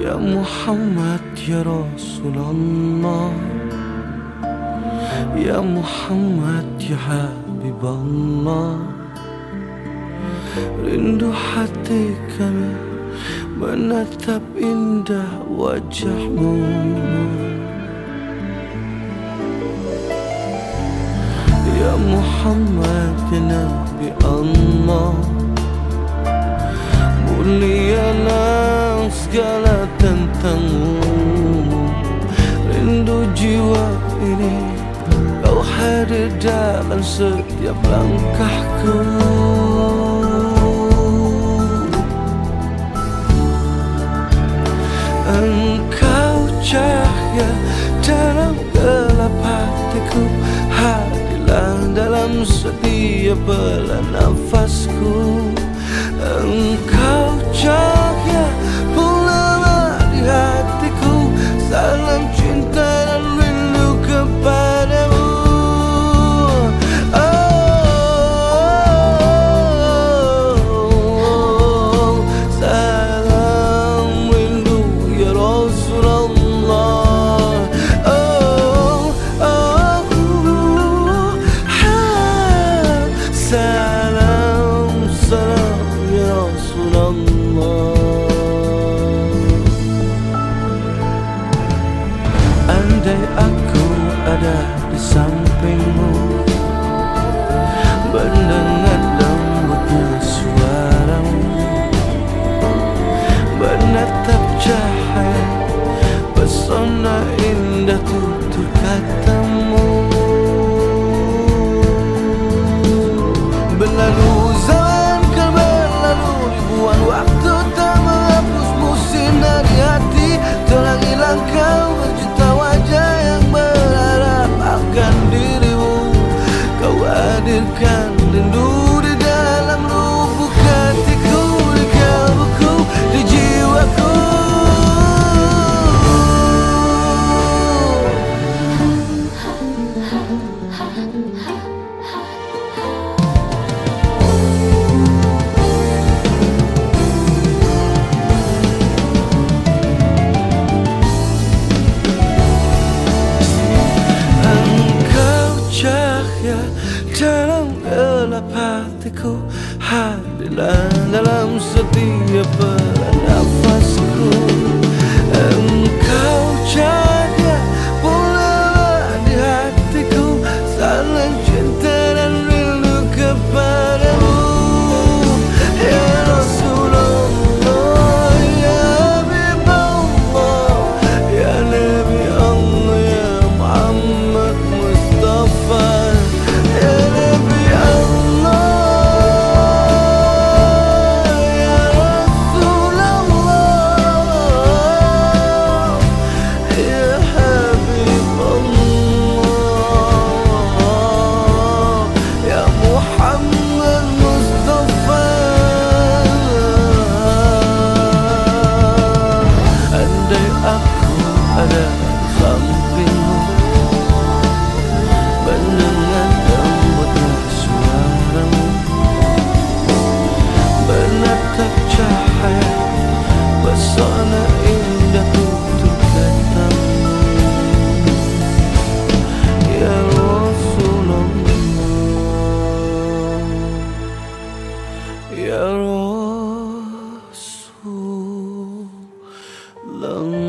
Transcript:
يا محمد يا رسول الله يا محمد يا حبيب الله Rindu hati kami menatap indah wajahmu Ya Muhammad ya Nabi Allah Mulialah segala tentangmu. Rindu jiwa ini Kau hadir dalam setiap langkahku. Engkau cahaya dalam gelap hatiku Hadirlah dalam setiap belah nafasku Pesona indah tutur katamu hatiku Hadilah dalam 冷。